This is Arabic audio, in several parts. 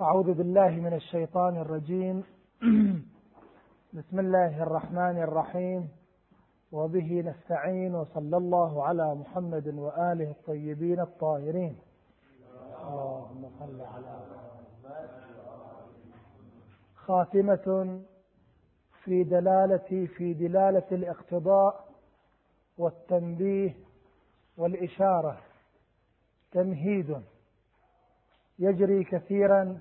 أعوذ بالله من الشيطان الرجيم. بسم الله الرحمن الرحيم. وبه نستعين وصلى الله على محمد وآله الطيبين الطاهرين. اللهم صل على خاتمة في دلالة في دلالة الاقتضاء والتنبيه والإشارة. تمهيد. يجري كثيرا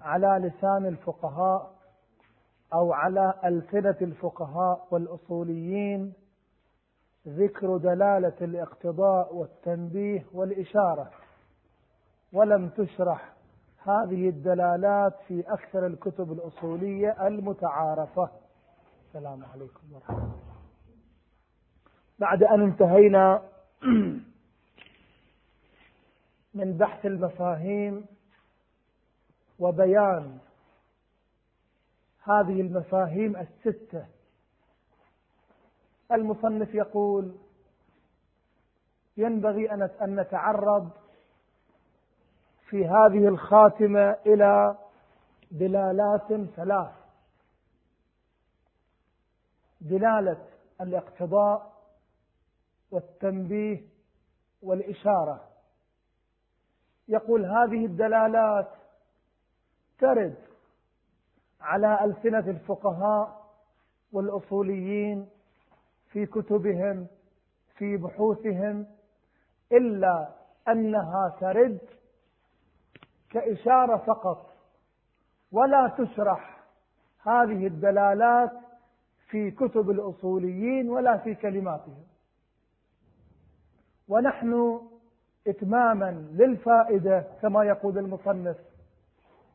على لسان الفقهاء أو على ألسنة الفقهاء والأصوليين ذكر دلالة الاقتضاء والتنبيه والإشارة. ولم تشرح هذه الدلالات في أكثر الكتب الأصولية المتعارفة. السلام عليكم ورحمة الله. بعد أن انتهينا من بحث المفاهيم وبيان هذه المفاهيم الستة. المصنف يقول ينبغي أن نتعرض في هذه الخاتمة إلى دلالات ثلاث. دلالة الاقتضاء والتنبيه والإشارة. يقول هذه الدلالات ترد على ألسنة الفقهاء والأصوليين في كتبهم في بحوثهم إلا أنها ترد كإشارة فقط ولا تشرح هذه الدلالات في كتب الأصوليين ولا في كلماتهم. ونحن إتماما للفائدة كما يقول المصنف.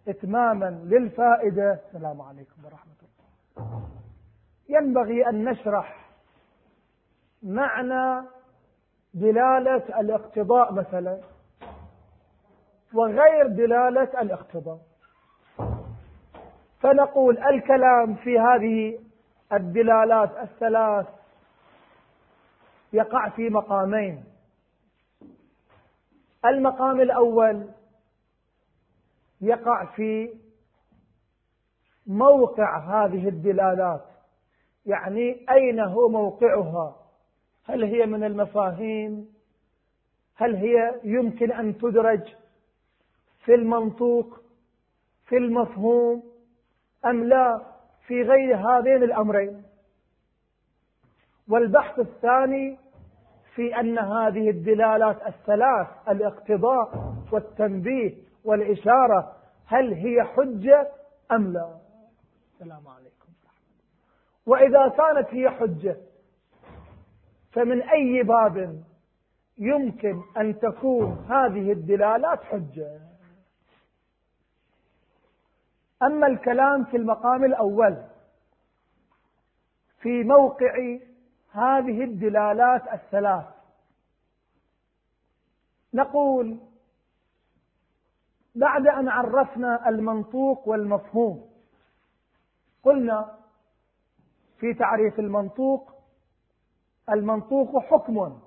إتماما للفائدة. السلام عليكم ورحمة الله. ينبغي أن نشرح معنى دلالة الاقتضاء مثلا وغير دلالة الاقتضاء. فنقول الكلام في هذه الدلالات الثلاث يقع في مقامين. المقام الأول يقع في موقع هذه الدلالات. يعني أين هو موقعها؟ هل هي من المفاهيم؟ هل هي يمكن أن تدرج في المنطوق في المفهوم أم لا؟ في غير هذين الأمرين. والبحث الثاني في أن هذه الدلالات الثلاث الاقتضاء والتنبيه والإشارة هل هي حجة أم لا؟ السلام عليكم. وإذا كانت هي حجة فمن أي باب يمكن أن تكون هذه الدلالات حجة؟ أما الكلام في المقام الأول في موقع هذه الدلالات الثلاث. نقول بعد أن عرفنا المنطوق والمفهوم قلنا في تعريف المنطوق المنطوق حكم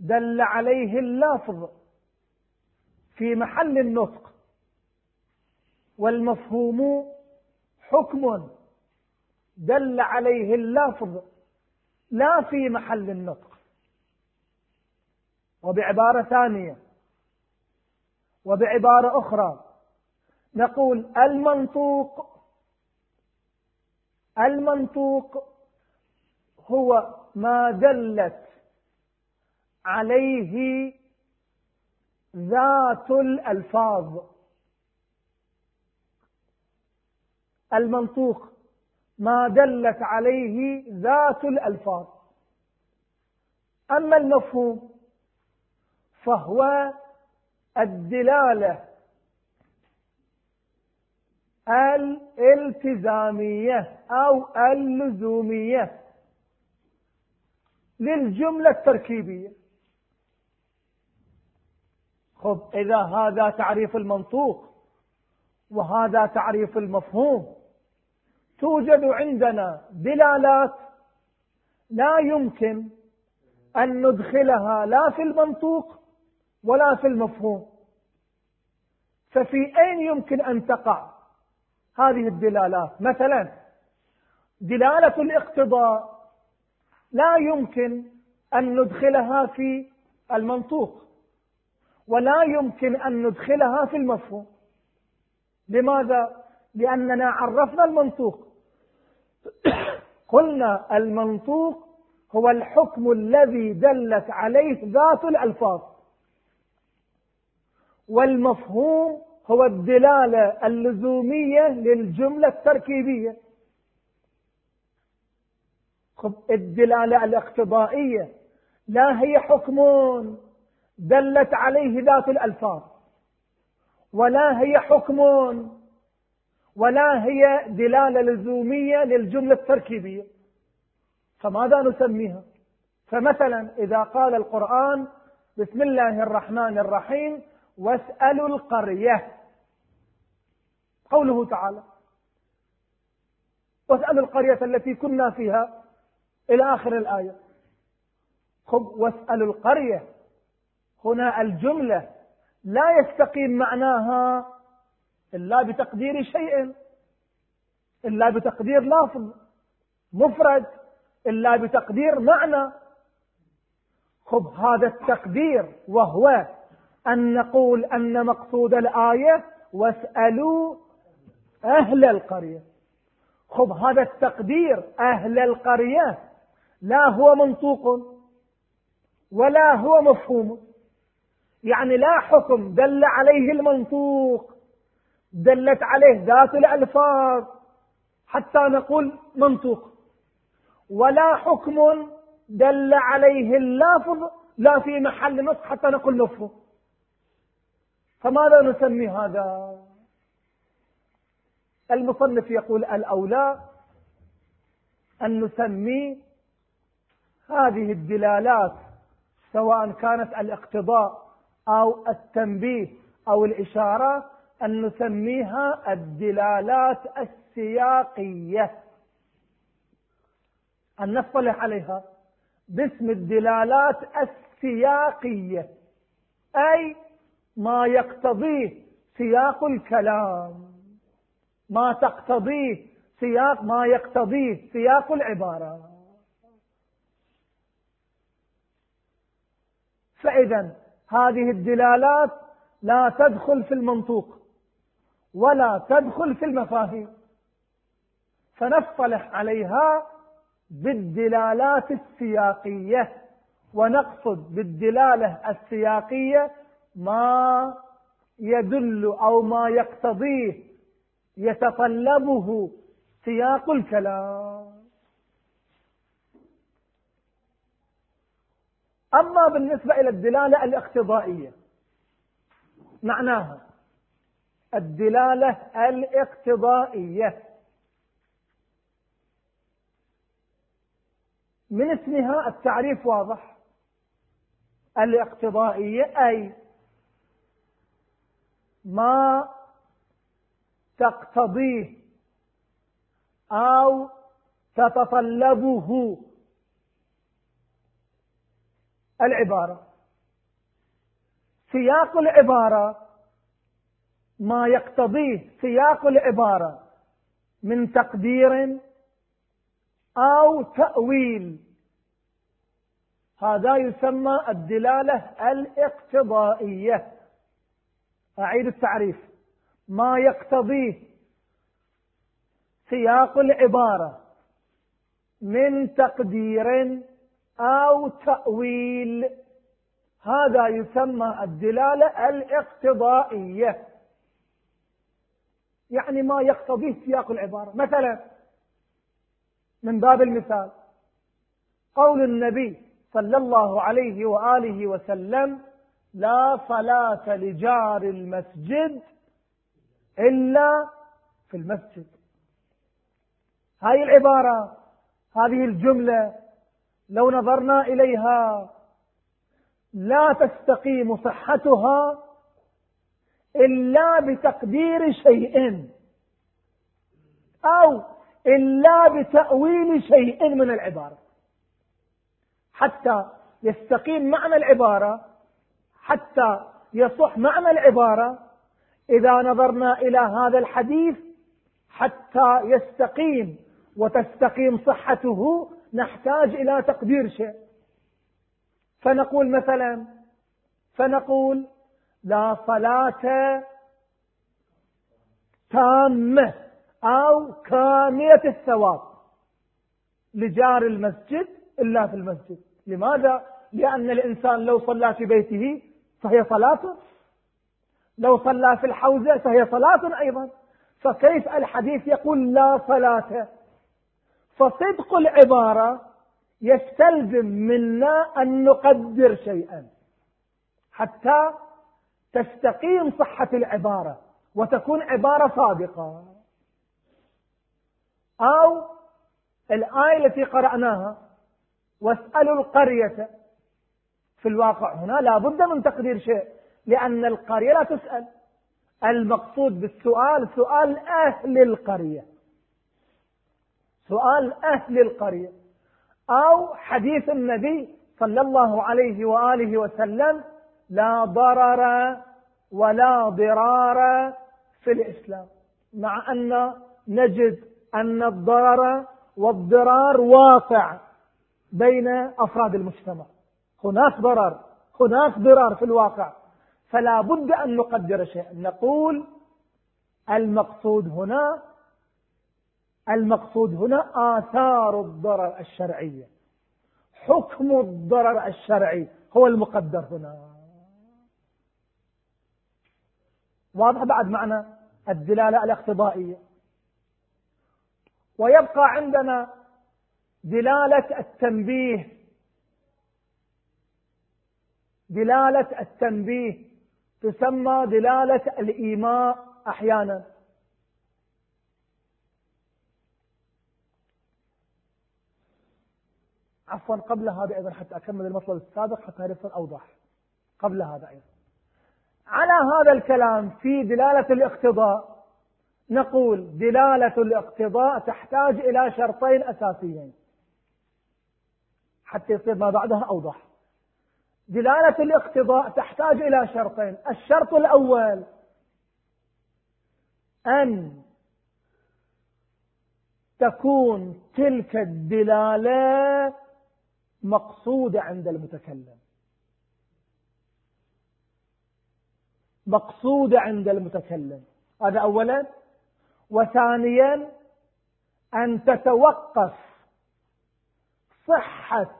دل عليه اللفظ في محل النطق والمفهوم حكم دل عليه اللفظ لا في محل النطق. وبعبارة ثانية وبعبارة أخرى نقول المنطوق المنطوق هو ما دلت عليه ذات الألفاظ. المنطوق ما دلت عليه ذات الألفاظ. أما المفهوم فهو الدلالة الالتزامية أو اللزومية للجملة التركيبية. خب إذا هذا تعريف المنطوق وهذا تعريف المفهوم توجد عندنا دلالات لا يمكن أن ندخلها لا في المنطوق ولا في المفهوم. ففي أين يمكن أن تقع هذه الدلالات؟ مثلا دلالة الاقتضاء لا يمكن أن ندخلها في المنطوق ولا يمكن أن ندخلها في المفهوم. لماذا؟ لأننا عرفنا المنطوق. قلنا المنطوق هو الحكم الذي دلت عليه ذات الألفاظ. والمفهوم هو الدلالة اللزومية للجملة التركيبية. الدلالة الاقتضائية. لا هي حكم دلت عليه ذات الألفاظ ولا هي حكم ولا هي دلالة لزومية للجملة التركيبية. فماذا نسميها؟ فمثلا إذا قال القرآن بسم الله الرحمن الرحيم واسألوا القرية. قوله تعالى واسألوا القرية التي كنا فيها إلى آخر الآية. خب واسألوا القرية. هنا الجملة لا يستقيم معناها إلا بتقدير شيء إلا بتقدير لافظ مفرد إلا بتقدير معنى. خب هذا التقدير وهو أن نقول أن مقصود الآية واسألوا أهل القرية. خب هذا التقدير أهل القرية لا هو منطوق ولا هو مفهوم. يعني لا حكم دل عليه المنطوق. دلت عليه ذات الألفاظ حتى نقول منطوق. ولا حكم دل عليه اللافظ لا في محل نص حتى نقول مفهوم فماذا نسمي هذا؟ المصنف يقول الأولى أن نسمي هذه الدلالات سواء كانت الاقتضاء أو التنبيه أو الإشارة أن نسميها الدلالات السياقية. أن نصطلح عليها. باسم الدلالات السياقية. أي ما يقتضيه سياق الكلام. ما تقتضيه سياق ما يقتضيه سياق العبارة. فإذا هذه الدلالات لا تدخل في المنطوق. ولا تدخل في المفاهيم. فنصطلح عليها بالدلالات السياقية ونقصد بالدلالة السياقية ما يدل أو ما يقتضيه يتطلبه سياق الكلام. أما بالنسبة إلى الدلالة الاقتضائية معناها الدلالة الاقتضائية. من اسمها التعريف واضح. الاقتضائية أي ما تقتضيه أو تتطلبه. العبارة. سياق العبارة ما يقتضيه سياق العبارة من تقدير أو تأويل. هذا يسمى الدلالة الاقتضائية. أعيد التعريف. ما يقتضيه سياق العبارة من تقدير أو تأويل. هذا يسمى الدلالة الاقتضائية. يعني ما يقتضيه سياق العبارة. مثلا من باب المثال قول النبي صلى الله عليه وآله وسلم لا صلاة لجار المسجد إلا في المسجد. هذه العبارة هذه الجملة لو نظرنا إليها لا تستقيم صحتها إلا بتقدير شيء. أو إلا بتأويل شيء من العبارة. حتى يستقيم معنى العبارة حتى يصح معنى العبارة. إذا نظرنا إلى هذا الحديث حتى يستقيم وتستقيم صحته نحتاج إلى تقدير شيء. فنقول مثلا فنقول لا صلاة تامة أو كاملة الثواب. لجار المسجد إلا في المسجد. لماذا؟ لأن الإنسان لو صلى في بيته فهي صلاة. لو صلى في الحوزة فهي صلاة أيضا. فكيف الحديث يقول لا صلاة؟ فصدق العبارة يستلزم منا أن نقدر شيئا. حتى تستقيم صحة العبارة وتكون عبارة صادقة. أو الآية التي قرأناها واسألوا القرية. في الواقع هنا لا بد من تقدير شيء لأن القرية لا تسأل. المقصود بالسؤال سؤال أهل القرية. سؤال أهل القرية. أو حديث النبي صلى الله عليه وآله وسلم لا ضرر ولا ضرار في الإسلام مع أن نجد أن الضرر والضرار واقع بين أفراد المجتمع. هناك ضرر هناك ضرار في الواقع فلا بد أن نقدر شيئا. نقول المقصود هنا المقصود هنا آثار الضرر الشرعية. حكم الضرر الشرعي هو المقدر هنا. واضح بعد معنى الدلالة الاقتضائية. ويبقى عندنا دلالة التنبيه. دلالة التنبيه تسمى دلالة الإيماء أحيانا. عفوا قبل هذا أيضا حتى أكمل المطلب السابق حتى يصير أوضح قبل هذا أيضا. على هذا الكلام في دلالة الاقتضاء. نقول دلالة الاقتضاء تحتاج إلى شرطين أساسيين. حتى يصير ما بعدها أوضح. دلالة الاقتضاء تحتاج إلى شرطين. الشرط الأول أن تكون تلك الدلالة مقصودة عند المتكلم. مقصودة عند المتكلم. هذا أولا. وثانيا أن تتوقف صحة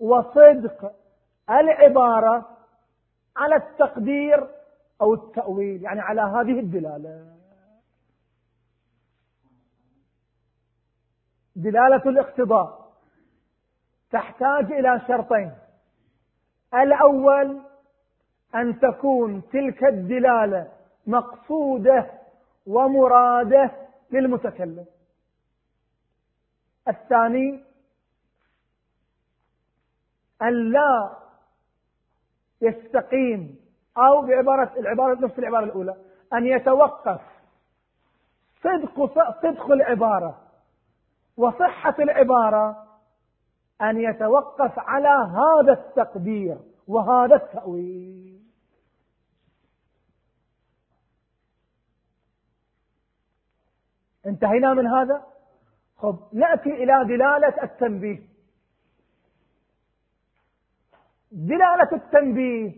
وصدق العبارة على التقدير أو التأويل يعني على هذه الدلالة. دلالة الاقتضاء. تحتاج إلى شرطين. الأول أن تكون تلك الدلالة مقصودة ومرادة للمتكلم. الثاني أن لا يستقيم أو بعبارة العبارة نفس العبارة الأولى أن يتوقف صدق صدق العبارة وصحة العبارة أن يتوقف على هذا التقدير وهذا التأويل. انتهينا من هذا؟ خب نأتي إلى دلالة التنبيه. دلالة التنبيه.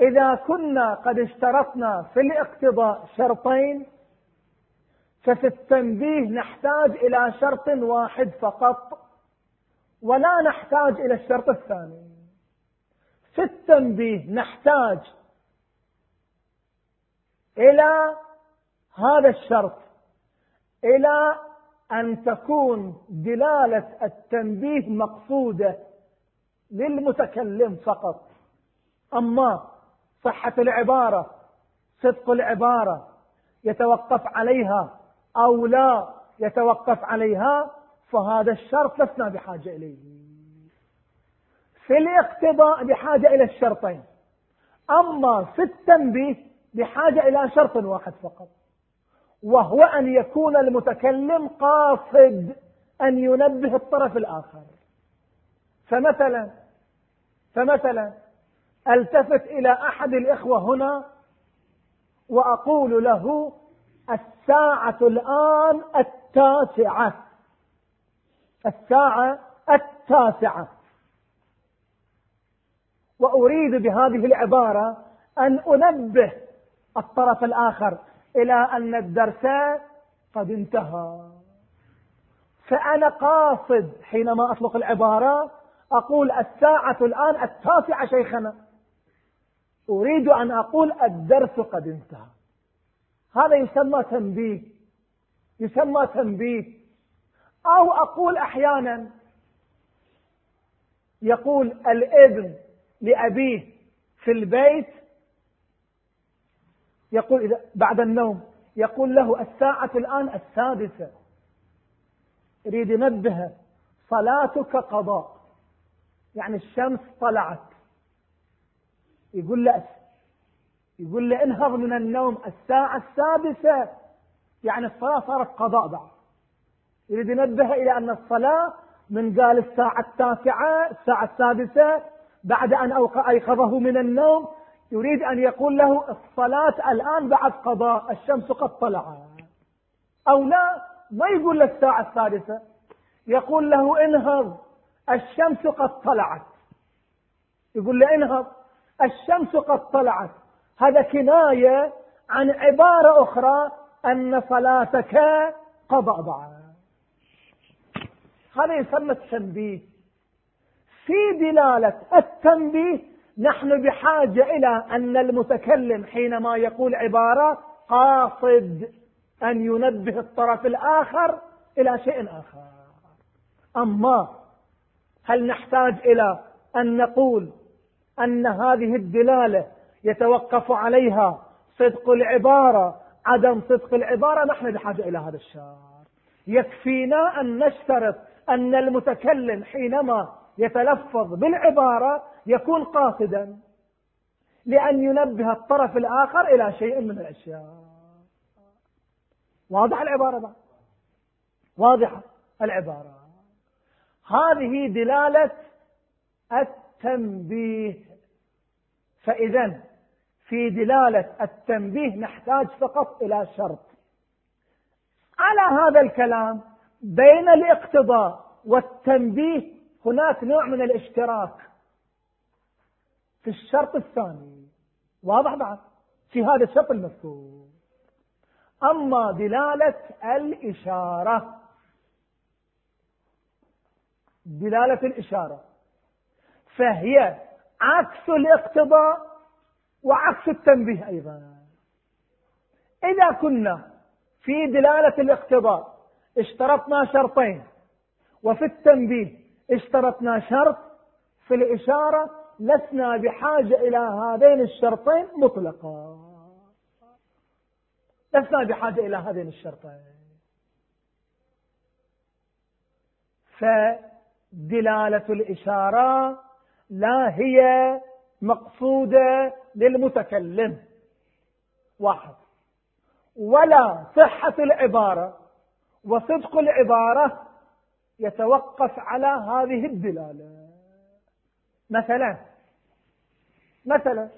إذا كنا قد اشترطنا في الاقتضاء شرطين ففي التنبيه نحتاج إلى شرط واحد فقط ولا نحتاج إلى الشرط الثاني. في التنبيه نحتاج إلى هذا الشرط إلى أن تكون دلالة التنبيه مقصودة للمتكلم فقط. أما صحة العبارة صدق العبارة يتوقف عليها أو لا يتوقف عليها فهذا الشرط لسنا بحاجة إليه. في الاقتضاء بحاجة إلى الشرطين. أما في التنبيه بحاجة إلى شرط واحد فقط وهو أن يكون المتكلم قاصد أن ينبه الطرف الآخر. فمثلا فمثلا ألتفت إلى أحد الإخوة هنا وأقول له الساعة الآن التاسعة الساعة التاسعة. وأريد بهذه العبارة أن أنبه الطرف الآخر إلى أن الدرس قد انتهى. فأنا قاصد حينما أطلق العبارة أقول الساعة الآن التاسعة شيخنا. أريد أن أقول الدرس قد انتهى. هذا يسمى تنبيه. يسمى تنبيه. أو أقول أحيانا يقول الابن لأبيه في البيت يقول إذا بعد النوم يقول له الساعة الآن السادسة. يريد ينبه صلاتك قضاء. يعني الشمس طلعت. يقول له يقول له انهض من النوم الساعة السادسة. يعني الصلاة صارت قضاء بعد. يريد ينبه إلى أن الصلاة من قال الساعة التاسعة الساعة السادسة بعد أن أيقظه من النوم يريد أن يقول له الصلاة الآن بعد قضاء الشمس قد طلعت. أو لا ما يقول له الساعة السادسة. يقول له انهض الشمس قد طلعت. يقول له انهض الشمس قد طلعت. هذا كناية عن عبارة أخرى أن صلاتك قضاء بعد. هذا يسمى التنبيه. في دلالة التنبيه نحن بحاجة إلى أن المتكلم حينما يقول عبارة قاصد أن ينبه الطرف الآخر إلى شيء آخر. أما هل نحتاج إلى أن نقول أن هذه الدلالة يتوقف عليها صدق العبارة عدم صدق العبارة؟ نحن بحاجة إلى هذا الشار يكفينا أن نشترط أن المتكلم حينما يتلفظ بالعبارة يكون قاصدا لأن ينبه الطرف الآخر إلى شيء من الأشياء. واضح العبارة بعد واضحة العبارة. هذه دلالة التنبيه. فإذا في دلالة التنبيه نحتاج فقط إلى شرط. على هذا الكلام بين الاقتضاء والتنبيه هناك نوع من الاشتراك. في الشرط الثاني. واضح بعد؟ في هذا الشرط المذكور. أما دلالة الإشارة دلالة الإشارة فهي عكس الاقتضاء وعكس التنبيه أيضا. إذا كنا في دلالة الاقتضاء اشترطنا شرطين وفي التنبيه اشترطنا شرط في الإشارة لسنا بحاجة إلى هذين الشرطين مطلقا. لسنا بحاجة إلى هذين الشرطين. فدلالة الإشارة لا هي مقصودة للمتكلم. واحد. ولا صحة العبارة وصدق العبارة يتوقف على هذه الدلالة. مثلا. مثلا.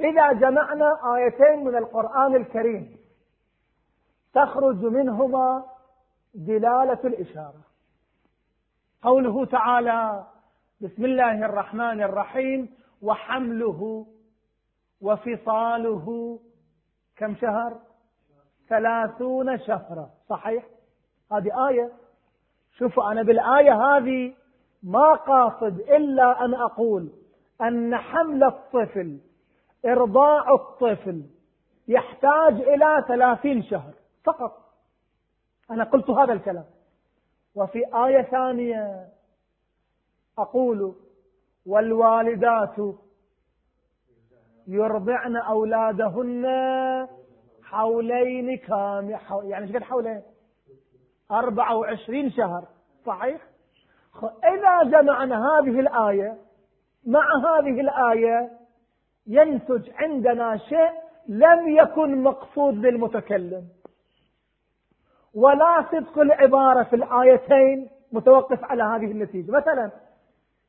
إذا جمعنا آيتين من القرآن الكريم تخرج منهما دلالة الإشارة. قوله تعالى بسم الله الرحمن الرحيم وحمله وفصاله كم شهر؟ ثلاثون شهرا. صحيح؟ هذه آية. شوفوا أنا بالآية هذه ما قاصد إلا أن أقول أن حمل الطفل إرضاع الطفل يحتاج إلى ثلاثين شهر فقط. أنا قلت هذا الكلام. وفي آية ثانية أقول والوالدات يرضعن أولادهن حولين كامل يعني قد حولين 24 شهر. صحيح؟ إذا جمعنا هذه الآية مع هذه الآية ينتج عندنا شيء لم يكن مقصود للمتكلم ولا صدق العبارة في الآيتين متوقف على هذه النتيجة. مثلا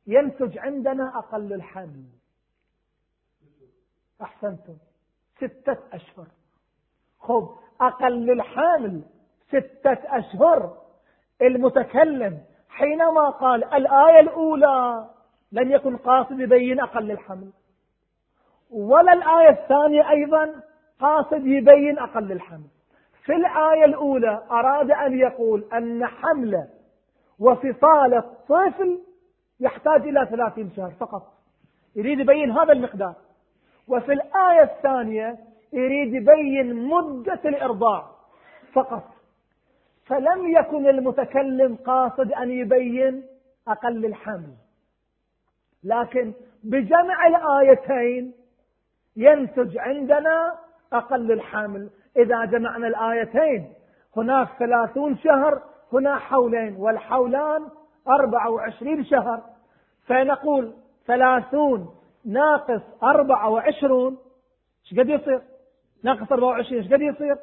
ينتج عندنا أقل الحمل أحسنتم. ستة أشهر. خب أقل الحمل. ستة أشهر. المتكلم حينما قال الآية الأولى لم يكن قاصد يبين أقل الحمل. ولا الآية الثانية أيضا قاصد يبين أقل الحمل. في الآية الأولى أراد أن يقول أن حمل وفصال الطفل يحتاج إلى ثلاثين شهر فقط. يريد يبين هذا المقدار. وفي الآية الثانية يريد يبين مدة الإرضاع فقط. فلم يكن المتكلم قاصد أن يبين أقل الحمل. لكن بجمع الآيتين ينتج عندنا أقل الحمل. إذا جمعنا الآيتين هناك ثلاثون شهر هنا حولين والحولان أربعة وعشرين شهر. فنقول ثلاثون ناقص أربعة وعشرون إيش قد يصير؟ ناقص أربعة وعشرين إيش قد يصير؟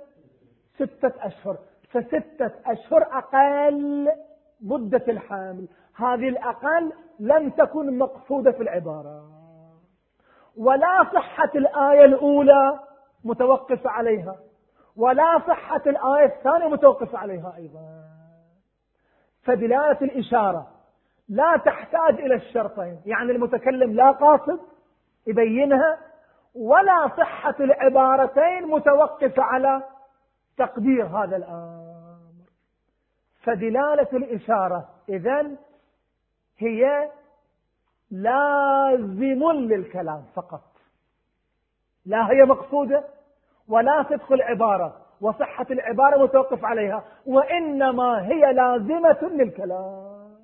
ستة أشهر. فستة أشهر أقل مدة الحامل. هذه الأقل لم تكن مقصودة في العبارة. ولا صحة الآية الأولى متوقفة عليها. ولا صحة الآية الثانية متوقفة عليها أيضا. فدلالة الإشارة لا تحتاج إلى الشرطين. يعني المتكلم لا قاصد يبينها ولا صحة العبارتين متوقفة على تقدير هذا الأمر فدلالة الإشارة إذن هي لازم للكلام فقط. لا هي مقصودة ولا صدق العبارة وصحة العبارة متوقف عليها وإنما هي لازمة للكلام.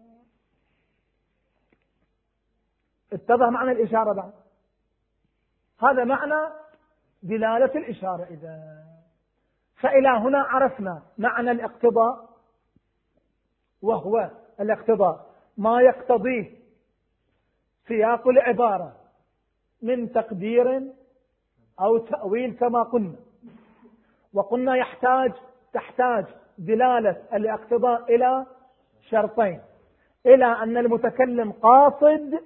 اتضح معنى الإشارة بعد. هذا معنى دلالة الإشارة إذا فإلى هنا عرفنا معنى الاقتضاء. وهو الاقتضاء. ما يقتضيه سياق العبارة من تقدير أو تأويل كما قلنا. وقلنا يحتاج تحتاج دلالة الاقتضاء إلى شرطين. إلى أن المتكلم قاصد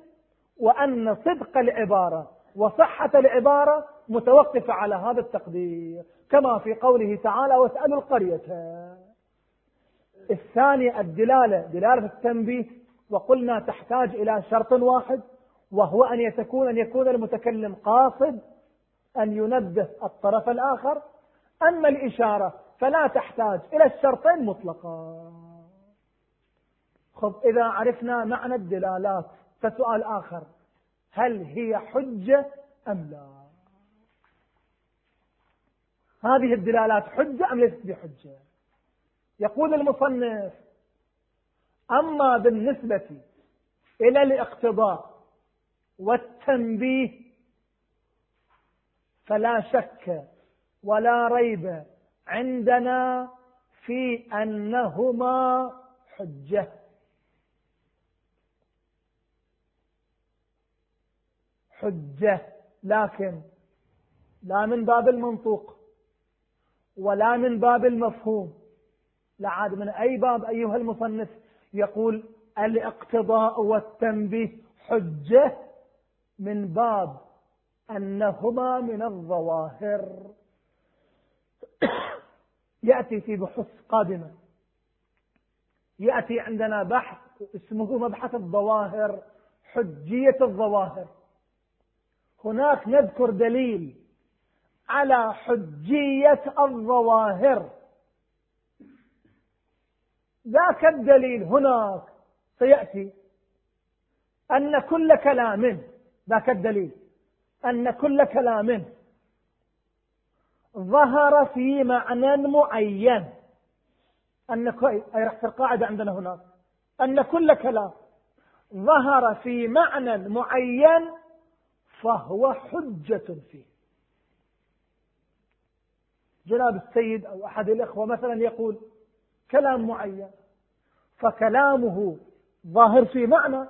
وأن صدق العبارة وصحة العبارة متوقفة على هذا التقدير كما في قوله تعالى واسألوا القرية الثانية الدلالة دلالة التنبيه وقلنا تحتاج إلى شرط واحد وهو أن يتكون أن يكون المتكلم قاصد أن ينبه الطرف الآخر. أما الإشارة فلا تحتاج إلى الشرطين مطلقا. خب إذا عرفنا معنى الدلالات فسؤال آخر هل هي حجة أم لا؟ هذه الدلالات حجة أم ليست بحجة؟ يقول المصنف أما بالنسبة إلى الاقتضاء والتنبيه فلا شك ولا ريب عندنا في أنهما حجة. حجة لكن لا من باب المنطوق ولا من باب المفهوم. لا عاد من أي باب أيها المصنف يقول الاقتضاء والتنبيه حجة من باب أنهما من الظواهر. يأتي في بحث قادمة يأتي عندنا بحث اسمه مبحث الظواهر حجية الظواهر. هناك نذكر دليل على حجية الظواهر. ذاك الدليل هناك سيأتي أن كل كلام ذاك الدليل أن كل كلام ظهر في معنى معين. أن أي رح القاعدة عندنا هناك. أن كل كلام ظهر في معنى معين فهو حجة فيه. جناب السيد أو أحد الإخوة مثلا يقول كلام معين فكلامه ظاهر في معنى.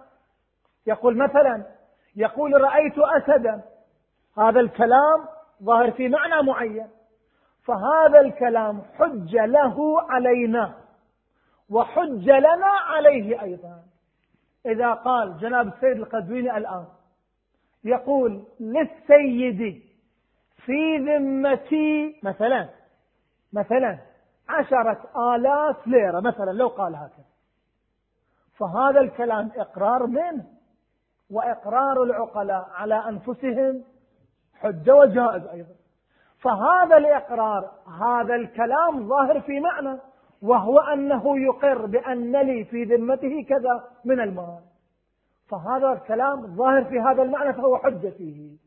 يقول مثلا يقول رأيت أسدا هذا الكلام ظاهر في معنى معين فهذا الكلام حج له علينا وحج لنا عليه أيضا. إذا قال جناب السيد القدويني الآن يقول للسيد في ذمتي مثلا مثلا عشرة آلاف ليرة مثلا لو قال هكذا. فهذا الكلام إقرار منه وإقرار العقلاء على أنفسهم حجة وجائز أيضا. فهذا الإقرار هذا الكلام ظاهر في معنى وهو أنه يقر بأن لي في ذمته كذا من المال. فهذا الكلام ظاهر في هذا المعنى فهو حجة فيه.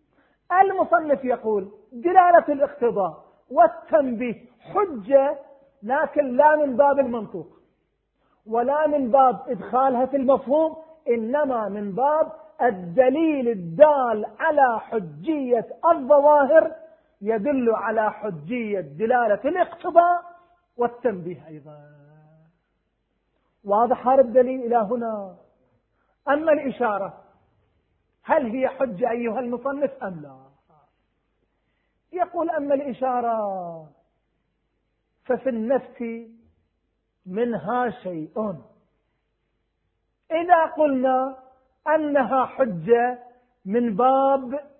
المصنف يقول دلالة الاقتضاء والتنبيه حجة لكن لا من باب المنطوق ولا من باب إدخالها في المفهوم إنما من باب الدليل الدال على حجية الظواهر يدل على حجية دلالة الاقتضاء والتنبيه أيضا. واضح هذا الدليل إلى هنا؟ أما الإشارة هل هي حجة أيها المصنف أم لا؟ يقول أما الإشارة ففي النفس منها شيء. إذا قلنا أنها حجة من باب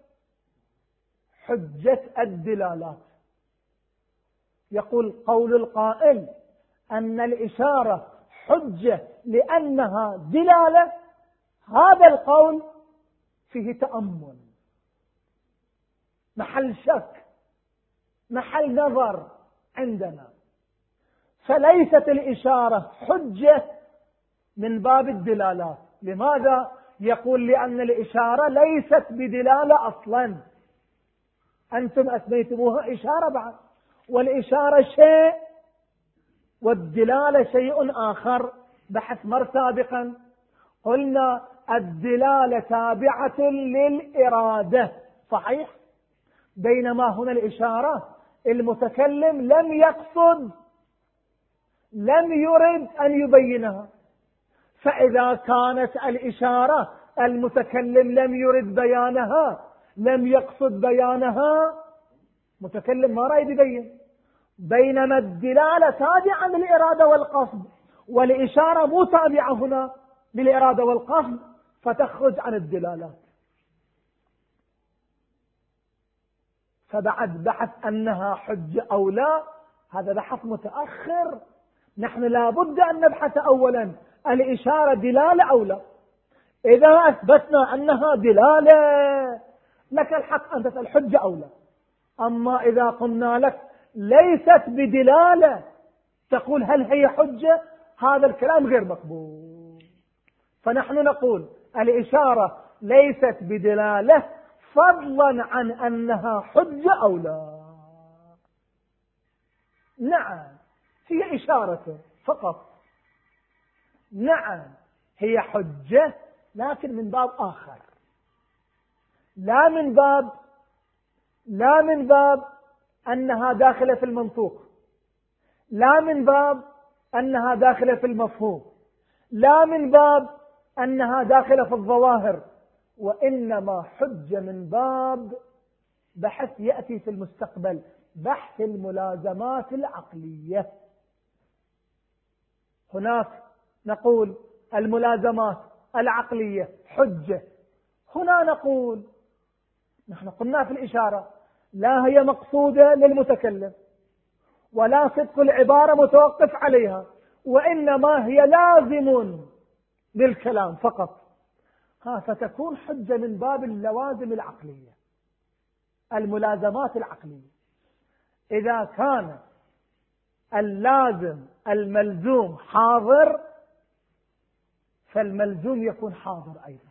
حجة الدلالات يقول قول القائل أن الإشارة حجة لأنها دلالة هذا القول فيه تأمل. محل شك محل نظر عندنا. فليست الإشارة حجة من باب الدلالات. لماذا؟ يقول لأن الإشارة ليست بدلالة أصلا. أنتم أسميتموها إشارة بعد. والإشارة شيء والدلالة شيء آخر. بحث مر سابقا. قلنا الدلالة تابعة للإرادة. صحيح؟ بينما هنا الإشارة المتكلم لم يقصد لم يرد أن يبينها. فإذا كانت الإشارة المتكلم لم يرد بيانها لم يقصد بيانها متكلم ما رأي يبين بينما الدلالة تابعة للإرادة والقصد والإشارة مو تابعة هنا للإرادة والقصد فتخرج عن الدلالات. فبعد بحث أنها حجة أو لا هذا بحث متأخر. نحن لابد أن نبحث أولا الإشارة دلالة أو لا؟ إذا أثبتنا أنها دلالة لك الحق أن تسأل حجة أو لا. أما إذا قلنا لك ليست بدلالة تقول هل هي حجة؟ هذا الكلام غير مقبول. فنحن نقول الإشارة ليست بدلالة فضلا عن أنها حجة أو لا. نعم هي إشارة فقط. نعم هي حجة لكن من باب آخر. لا من باب لا من باب أنها داخلة في المنطوق. لا من باب أنها داخلة في المفهوم. لا من باب أنها داخلة في الظواهر. وإنما حجة من باب بحث يأتي في المستقبل بحث الملازمات العقلية. هناك نقول الملازمات العقلية حجة هنا نقول نحن قلنا في الإشارة لا هي مقصودة للمتكلم ولا صدق العبارة متوقف عليها وإنما هي لازم للكلام فقط. فتكون حجة من باب اللوازم العقلية الملازمات العقلية. إذا كان اللازم الملزوم حاضر فالملزوم يكون حاضر أيضا.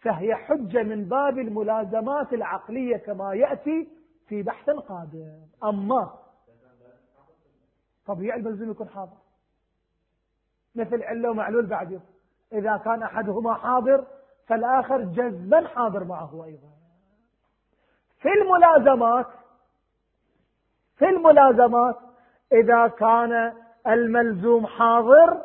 فهي حجة من باب الملازمات العقلية كما يأتي في بحث قادم. أما طبيعي الملزوم يكون حاضر. مثل علة ومعلول بعد إذا كان أحدهما حاضر فالآخر جزما حاضر معه أيضا. في الملازمات في الملازمات إذا كان الملزوم حاضر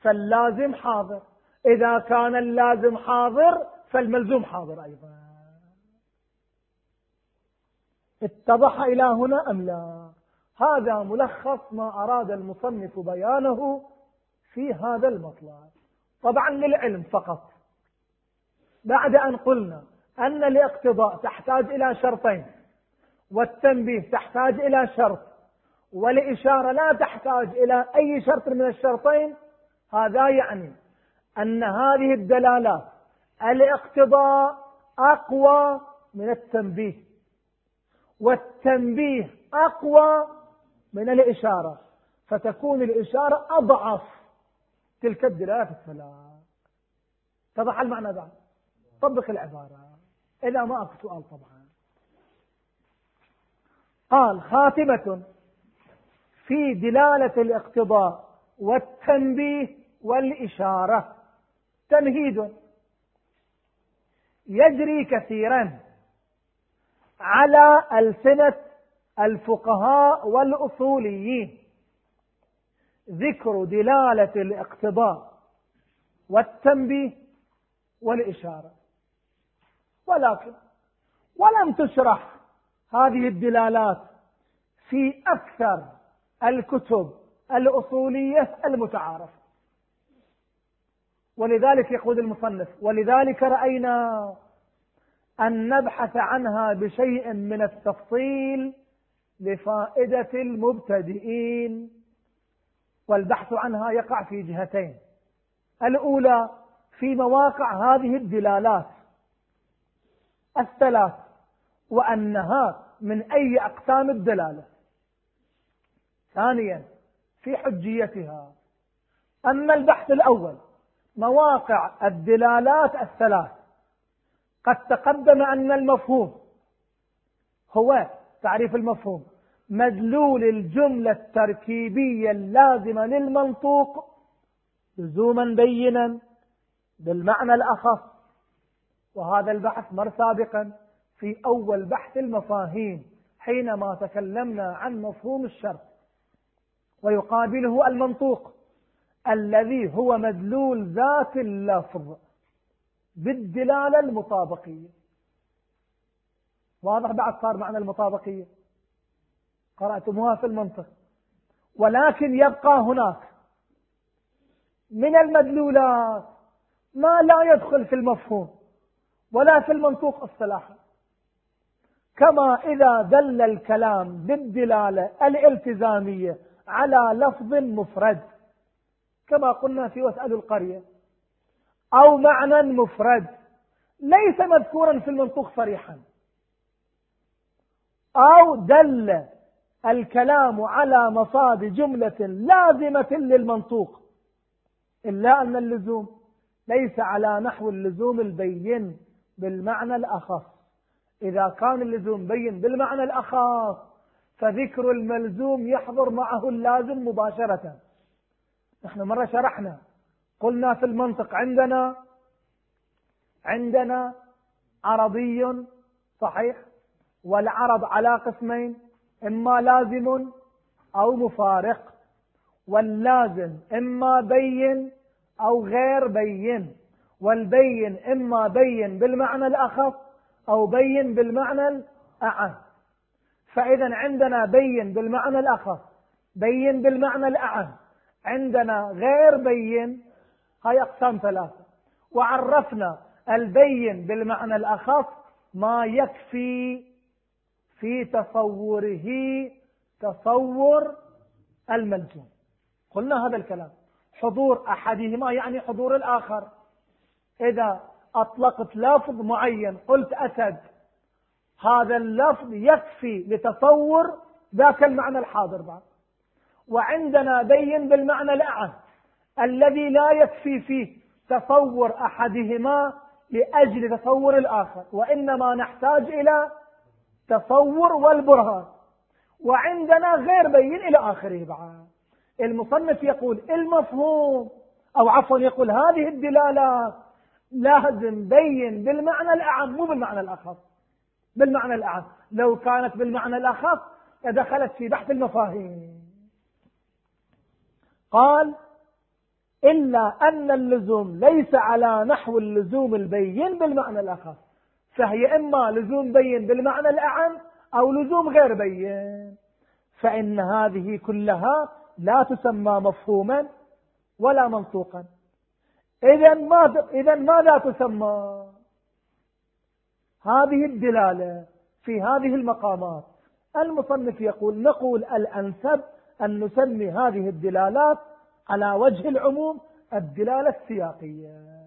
فاللازم حاضر إذا كان اللازم حاضر فالملزوم حاضر أيضا. اتضح إلى هنا أم لا؟ هذا ملخص ما أراد المصنف بيانه في هذا المطلب طبعا للعلم فقط. بعد أن قلنا أن الاقتضاء تحتاج إلى شرطين والتنبيه تحتاج إلى شرط والإشارة لا تحتاج إلى أي شرط من الشرطين هذا يعني أن هذه الدلالات الاقتضاء أقوى من التنبيه والتنبيه أقوى من الإشارة فتكون الإشارة أضعف. تلك الدلالات الثلاث. تضح المعنى بعد طبق العبارة. إذا ما أكو سؤال طبعا. قال خاتمة في دلالة الاقتضاء والتنبيه والإشارة. تمهيد. يجري كثيرا على ألسنة الفقهاء والأصوليين ذكر دلالة الاقتضاء والتنبيه والإشارة. ولكن ولم تشرح هذه الدلالات في أكثر الكتب الأصولية المتعارفة. ولذلك يقول المصنف ولذلك رأينا أن نبحث عنها بشيء من التفصيل لفائدة المبتدئين والبحث عنها يقع في جهتين. الأولى في مواقع هذه الدلالات. الثلاث وأنها من أي أقسام الدلالة؟ ثانيا في حجيتها. أما البحث الأول مواقع الدلالات الثلاث. قد تقدم أن المفهوم هو تعريف المفهوم مدلول الجملة التركيبية اللازمة للمنطوق لزوما بينا بالمعنى الأخص. وهذا البحث مر سابقا في أول بحث المفاهيم حينما تكلمنا عن مفهوم الشرط. ويقابله المنطوق الذي هو مدلول ذات اللفظ بالدلالة المطابقية. واضح بعد صار معنى المطابقية؟ قرأتموها في المنطق. ولكن يبقى هناك من المدلولات ما لا يدخل في المفهوم. ولا في المنطوق اصطلاحا كما إذا دل الكلام بالدلالة الالتزامية على لفظ مفرد كما قلنا في واسأل القرية أو معنى مفرد ليس مذكورا في المنطوق صريحا. أو دل الكلام على مصاد جملة لازمة للمنطوق إلا أن اللزوم ليس على نحو اللزوم البين. بالمعنى الأخص. إذا كان اللزوم بين بالمعنى الأخص فذكر الملزوم يحضر معه اللازم مباشرة. نحن مرة شرحنا. قلنا في المنطق عندنا عندنا عرضي صحيح والعرض على قسمين إما لازم أو مفارق واللازم إما بين أو غير بين. والبين إما بين بالمعنى الأخف أو بين بالمعنى الأعم فإذا عندنا بين بالمعنى الأخف بين بالمعنى الأعم عندنا غير بين هاي أقسام ثلاثة. وعرفنا البين بالمعنى الأخف ما يكفي في تصوره تصور الملزوم قلنا هذا الكلام. حضور أحدهما يعني حضور الآخر. إذا أطلقت لفظ معين قلت أسد هذا اللفظ يكفي لتصور ذاك المعنى الحاضر بعد. وعندنا بين بالمعنى الأعم الذي لا يكفي فيه تصور أحدهما لأجل تصور الآخر وإنما نحتاج إلى تصور والبرهان. وعندنا غير بين إلى آخره بعد. المصنف يقول المفهوم أو عفوا يقول هذه الدلالات لازم بين بالمعنى الأعم مو بالمعنى الأخف. بالمعنى الأعم. لو كانت بالمعنى الأخف لدخلت في بحث المفاهيم. قال إلا أن اللزوم ليس على نحو اللزوم البين بالمعنى الأخف. فهي إما لزوم بين بالمعنى الأعم أو لزوم غير بين. فإن هذه كلها لا تسمى مفهوما ولا منطوقا. إذا ما إذا ماذا تسمى؟ هذه الدلالة في هذه المقامات. المصنف يقول نقول الأنسب أن نسمي هذه الدلالات على وجه العموم الدلالة السياقية.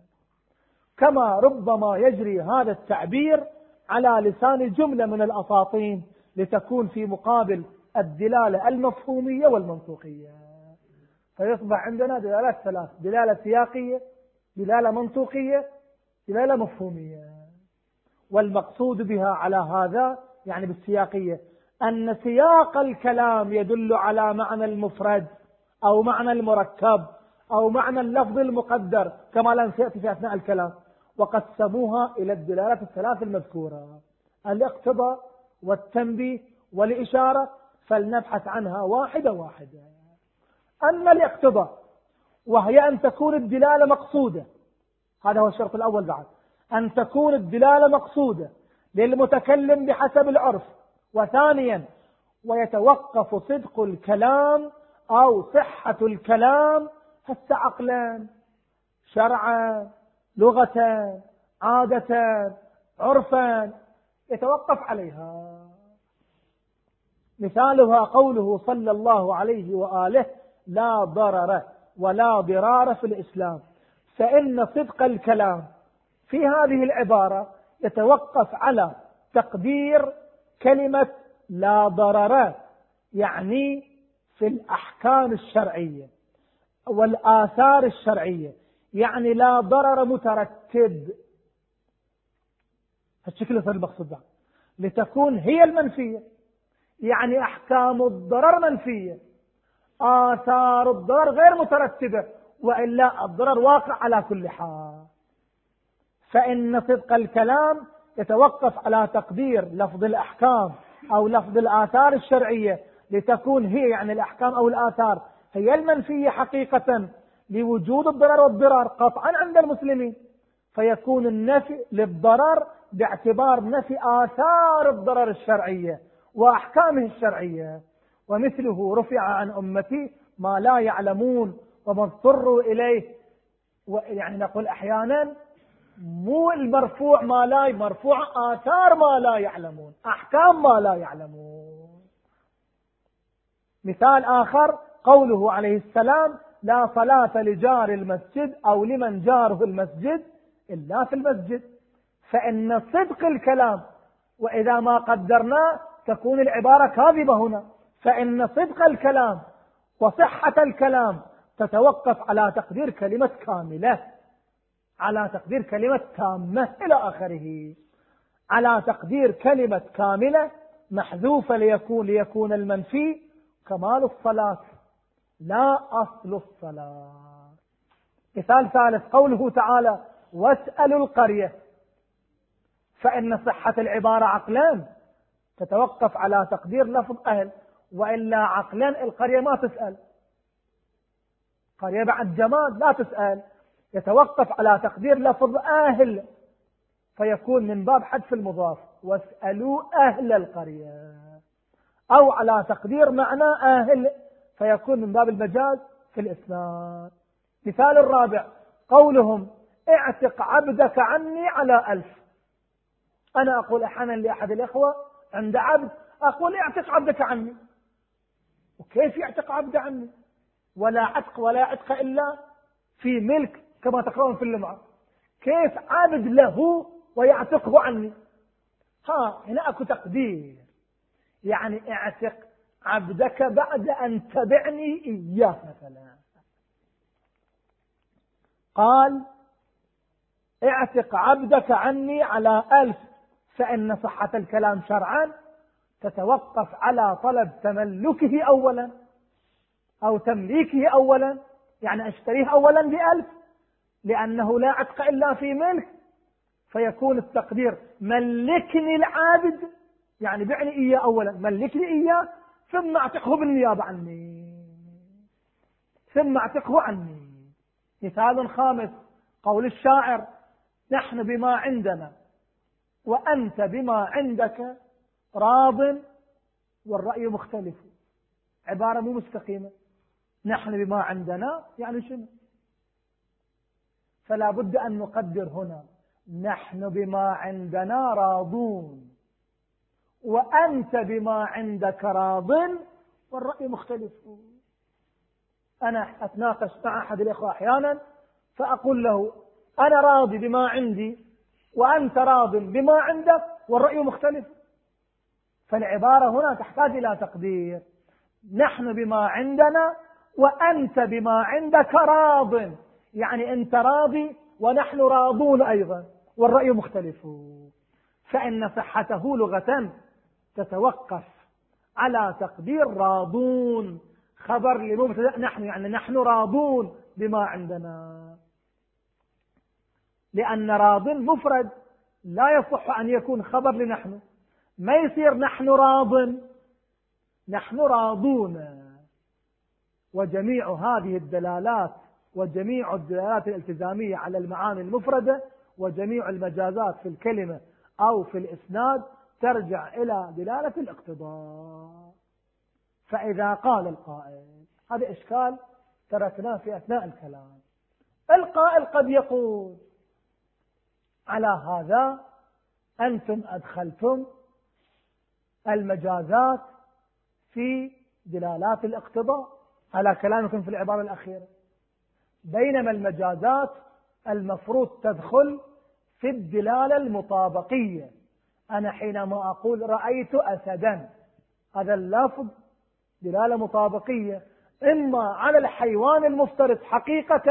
كما ربما يجري هذا التعبير على لسان جملة من الأساطين لتكون في مقابل الدلالة المفهومية والمنطوقية فيصبح عندنا دلالات ثلاث دلالة سياقية دلالة منطوقية دلالة مفهومية. والمقصود بها على هذا يعني بالسياقية أن سياق الكلام يدل على معنى المفرد أو معنى المركب أو معنى اللفظ المقدر كما لن سيأتي في أثناء الكلام. وقسموها إلى الدلالات الثلاث المذكورة الاقتضاء والتنبيه والإشارة فلنبحث عنها واحدة واحدة. أما الاقتضاء وهي أن تكون الدلالة مقصودة. هذا هو الشرط الأول بعد. أن تكون الدلالة مقصودة للمتكلم بحسب العرف. وثانيا ويتوقف صدق الكلام أو صحة الكلام هسه عقلا شرعا لغة عادة عرفا. يتوقف عليها. مثالها قوله صلى الله عليه وآله لا ضرر ولا ضرار في الإسلام. فإن صدق الكلام في هذه العبارة يتوقف على تقدير كلمة لا ضرر يعني في الأحكام الشرعية والآثار الشرعية يعني لا ضرر مترتب. هالشكل هو المقصود لتكون هي المنفية يعني أحكام الضرر منفية. آثار الضرر غير مترتبة وإلا الضرر واقع على كل حال. فإن صدق الكلام يتوقف على تقدير لفظ الأحكام أو لفظ الآثار الشرعية لتكون هي يعني الأحكام أو الآثار هي المنفية حقيقة لوجود الضرر والضرار قطعا عند المسلمين. فيكون النفي للضرر باعتبار نفي آثار الضرر الشرعية وأحكامه الشرعية. ومثله رفع عن أمتي ما لا يعلمون وما اضطروا إليه. يعني نقول أحيانا مو المرفوع ما لا مرفوع آثار ما لا يعلمون أحكام ما لا يعلمون. مثال آخر قوله عليه السلام لا صلاة لجار المسجد أو لمن جاره المسجد إلا في المسجد. فإن صدق الكلام وإذا ما قدرناه تكون العبارة كاذبة هنا. فإن صدق الكلام وصحة الكلام تتوقف على تقدير كلمة كاملة على تقدير كلمة تامة إلى آخره. على تقدير كلمة كاملة محذوفة ليكون ليكون المنفي كمال الصلاة لا أصل الصلاة. مثال ثالث قوله تعالى واسألوا القرية. فإن صحة العبارة عقلان تتوقف على تقدير لفظ أهل. وإلا عقلان القرية ما تسأل. قرية بعد جماد لا تسأل. يتوقف على تقدير لفظ أهل. فيكون من باب حذف المضاف. واسألوا أهل القرية. أو على تقدير معنى أهل. فيكون من باب المجاز في الإسلام مثال الرابع. قولهم اعتق عبدك عني على ألف. أنا أقول أحيانا لأحد الإخوة عند عبد أقول اعتق عبدك عني. وكيف يعتق عبد عني؟ ولا عتق ولا عتق إلا في ملك كما تقرأون في اللمعة. كيف عابد له ويعتقه عني؟ ها هنا أكو تقدير. يعني اعتق عبدك بعد أن تبعني إياه مثلا. قال اعتق عبدك عني على ألف فإن صحة الكلام شرعا تتوقف على طلب تملكه أولا أو تمليكه أولا يعني أشتريه أولا بألف لأنه لا عتق إلا في ملك. فيكون التقدير ملكني العابد يعني بعني إياه أولا ملكني إياه ثم أعتقه بالنيابة عني. ثم أعتقه عني. مثال خامس قول الشاعر نحن بما عندنا وأنت بما عندك راض والرأي مختلف. عبارة مو مستقيمة. نحن بما عندنا يعني شنو؟ فلا بد أن نقدر هنا. نحن بما عندنا راضون. وأنت بما عندك راض والرأي مختلف. أنا أتناقش مع أحد الإخوة أحيانا فأقول له أنا راضي بما عندي وأنت راض بما عندك والرأي مختلف. فالعبارة هنا تحتاج إلى تقدير. نحن بما عندنا وأنت بما عندك راض. يعني أنت راضي ونحن راضون أيضا والرأي مختلف. فإن صحته لغة تتوقف على تقدير راضون. خبر لمبتدأ نحن يعني نحن راضون بما عندنا. لأن راض مفرد لا يصح أن يكون خبر لنحن. ما يصير نحن راض. نحن راضون. وجميع هذه الدلالات وجميع الدلالات الالتزامية على المعاني المفردة وجميع المجازات في الكلمة أو في الإسناد ترجع إلى دلالة الاقتضاء. فإذا قال القائل هذا إشكال تركناه في أثناء الكلام. القائل قد يقول على هذا أنتم أدخلتم المجازات في دلالات الاقتضاء على كلامكم في العبارة الأخيرة بينما المجازات المفروض تدخل في الدلالة المطابقية. أنا حينما أقول رأيت أسدا هذا اللفظ دلالة مطابقية. إما على الحيوان المفترس حقيقة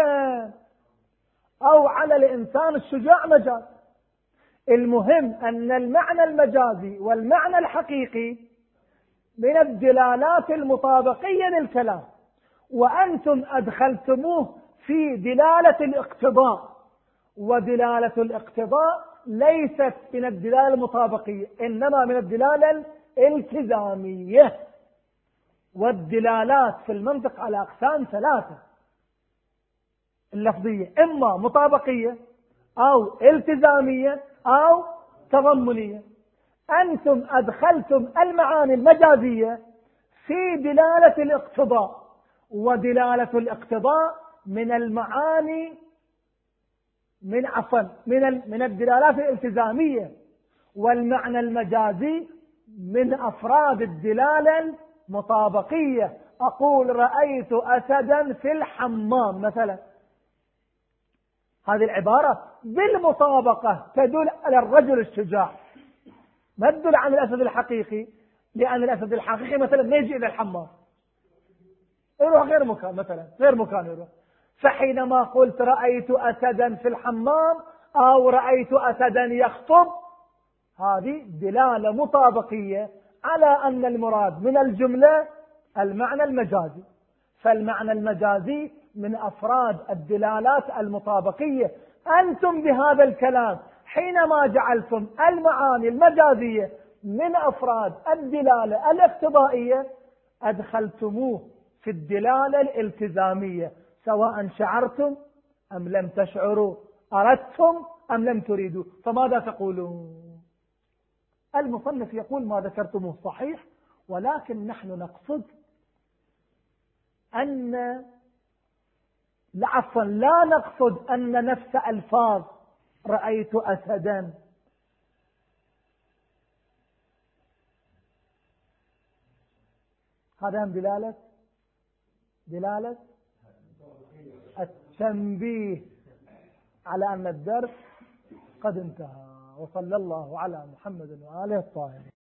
أو على الإنسان الشجاع مجاز. المهم أن المعنى المجازي والمعنى الحقيقي من الدلالات المطابقية للكلام وأنتم أدخلتموه في دلالة الاقتضاء ودلالة الاقتضاء ليست من الدلالة المطابقية إنما من الدلالة الالتزامية. والدلالات في المنطق على أقسام ثلاثة. اللفظية إما مطابقية أو التزامية أو تضمنية. أنتم أدخلتم المعاني المجازية في دلالة الاقتضاء ودلالة الاقتضاء من المعاني من عفوا من من الدلالات الالتزامية والمعنى المجازي من أفراد الدلالة المطابقية. أقول رأيت أسدا في الحمام مثلا. هذه العبارة بالمطابقة تدل على الرجل الشجاع. ما تدل عن الأسد الحقيقي لأن الأسد الحقيقي مثلا ما يجي إلى الحمام يروح غير مكان مثلا غير مكان يروح. فحينما قلت رأيت أسدا في الحمام أو رأيت أسدا يخطب هذه دلالة مطابقية على أن المراد من الجملة المعنى المجازي. فالمعنى المجازي من أفراد الدلالات المطابقية. أنتم بهذا الكلام حينما جعلتم المعاني المجازية من أفراد الدلالة الاقتضائية أدخلتموه في الدلالة الالتزامية سواء شعرتم أم لم تشعروا أردتم أم لم تريدوا. فماذا تقولون؟ المصنف يقول ما ذكرتموه صحيح ولكن نحن نقصد أن عفوا لا نقصد أن نفس ألفاظ. رأيت أسدا. هذا دلالة؟ دلالة؟ التنبيه على أن الدرس قد انتهى. وصلى الله على محمد وآله الطاهرين.